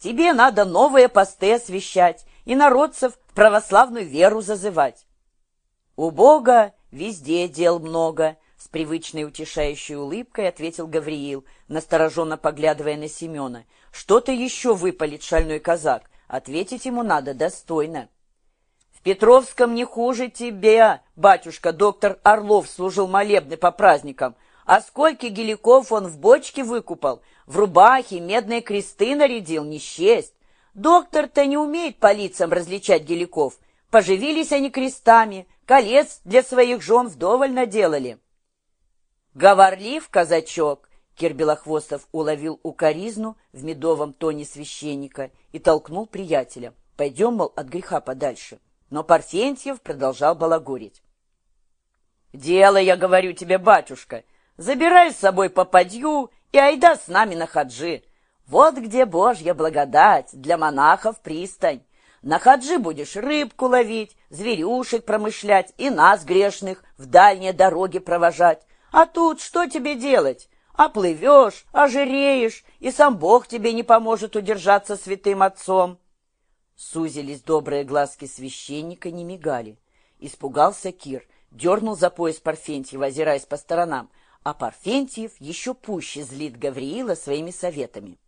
Тебе надо новые посты освещать и народцев в православную веру зазывать. У Бога везде дел много, с привычной утешающей улыбкой ответил Гавриил, настороженно поглядывая на Семена. Что-то еще выпалит шальной казак. Ответить ему надо достойно. В Петровском не хуже тебе, батюшка, доктор Орлов служил молебны по праздникам. А сколько геликов он в бочке выкупал, в рубахе медные кресты нарядил, не счесть. Доктор-то не умеет по лицам различать геликов. Поживились они крестами, колец для своих жен вдоволь наделали. Говорлив казачок, Кир Белохвостов уловил укоризну в медовом тоне священника и толкнул приятеля. Пойдем, мол, от греха подальше. Но Парфентьев продолжал балагурить. «Дело, я говорю тебе, батюшка, забирай с собой попадью и айда с нами на хаджи. Вот где Божья благодать для монахов пристань. На хаджи будешь рыбку ловить, зверюшек промышлять и нас, грешных, в дальние дороги провожать. А тут что тебе делать? Оплывешь, ожиреешь, и сам Бог тебе не поможет удержаться святым отцом. Сузились добрые глазки священника, не мигали. Испугался Кир, дернул за пояс Парфентьева, озираясь по сторонам, а Парфентьев еще пуще злит Гавриила своими советами.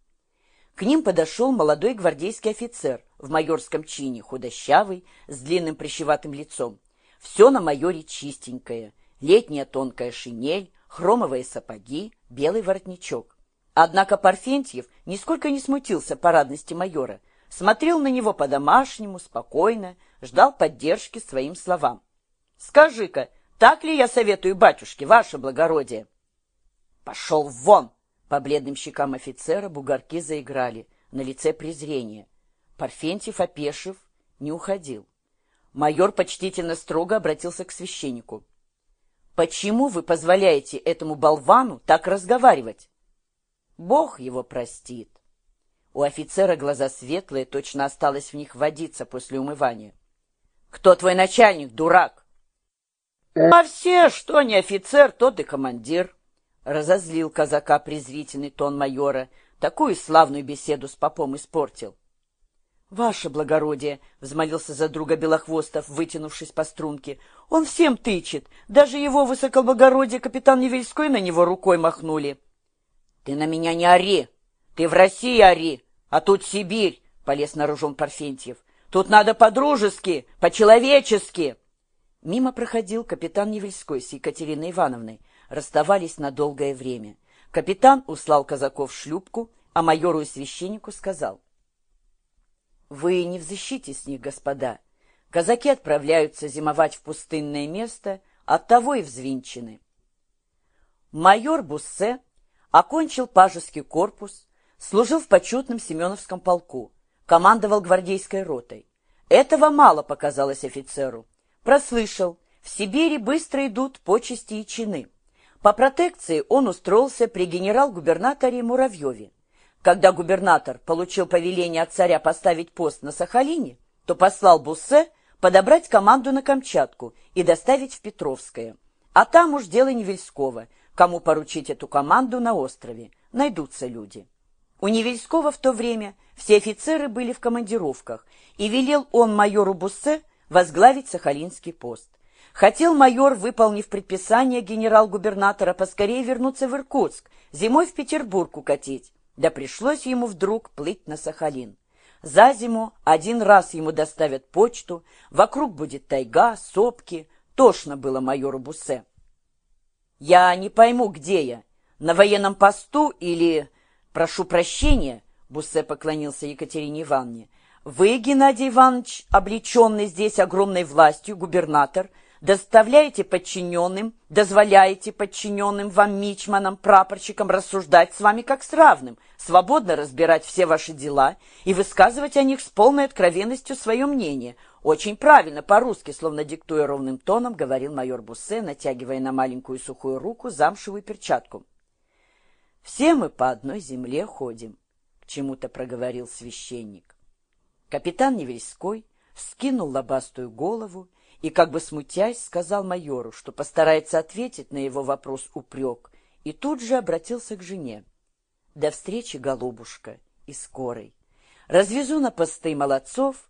К ним подошел молодой гвардейский офицер в майорском чине, худощавый, с длинным прищеватым лицом. Все на майоре чистенькое, летняя тонкая шинель, хромовые сапоги, белый воротничок. Однако Парфентьев нисколько не смутился парадности майора, смотрел на него по-домашнему, спокойно, ждал поддержки своим словам. «Скажи-ка, так ли я советую батюшке, ваше благородие?» «Пошел вон!» По бледным щекам офицера бугорки заиграли, на лице презрение. Парфентьев, опешив, не уходил. Майор почтительно строго обратился к священнику. «Почему вы позволяете этому болвану так разговаривать?» «Бог его простит». У офицера глаза светлые, точно осталось в них водиться после умывания. «Кто твой начальник, дурак?» «А все, что не офицер, тот и командир». Разозлил казака презрительный тон майора. Такую славную беседу с попом испортил. «Ваше благородие!» — взмолился за друга Белохвостов, вытянувшись по струнке. «Он всем тычет. Даже его высокоблагородие капитан Невельской на него рукой махнули». «Ты на меня не ори! Ты в России ори, а тут Сибирь!» — полез наружом Парфентьев. «Тут надо по-дружески, по-человечески!» Мимо проходил капитан Невельской с Екатериной Ивановной расставались на долгое время. Капитан услал казаков шлюпку, а майору и священнику сказал. «Вы не взыщите с них, господа. Казаки отправляются зимовать в пустынное место, оттого и взвинчены». Майор Буссе окончил пажеский корпус, служил в почетном Семеновском полку, командовал гвардейской ротой. Этого мало показалось офицеру. Прослышал, в Сибири быстро идут почести и чины. По протекции он устроился при генерал-губернаторе Муравьеве. Когда губернатор получил повеление от царя поставить пост на Сахалине, то послал Буссе подобрать команду на Камчатку и доставить в Петровское. А там уж дело Невельского, кому поручить эту команду на острове. Найдутся люди. У Невельского в то время все офицеры были в командировках, и велел он майору Буссе возглавить Сахалинский пост. Хотел майор, выполнив предписание генерал-губернатора, поскорее вернуться в Иркутск, зимой в Петербург укатить. Да пришлось ему вдруг плыть на Сахалин. За зиму один раз ему доставят почту, вокруг будет тайга, сопки. Тошно было майору Буссе. «Я не пойму, где я, на военном посту или...» «Прошу прощения», — Буссе поклонился Екатерине Ивановне. «Вы, Геннадий Иванович, облеченный здесь огромной властью, губернатор, — доставляете подчиненным, дозволяете подчиненным вам мичманам, прапорщикам рассуждать с вами как с равным, свободно разбирать все ваши дела и высказывать о них с полной откровенностью свое мнение. Очень правильно, по-русски, словно диктуя ровным тоном, говорил майор Буссе, натягивая на маленькую сухую руку замшевую перчатку. «Все мы по одной земле ходим», — к чему-то проговорил священник. Капитан Невельской скинул лобастую голову и, как бы смутясь, сказал майору, что постарается ответить на его вопрос упрек, и тут же обратился к жене. «До встречи, голубушка, и скорой!» развезу на посты молодцов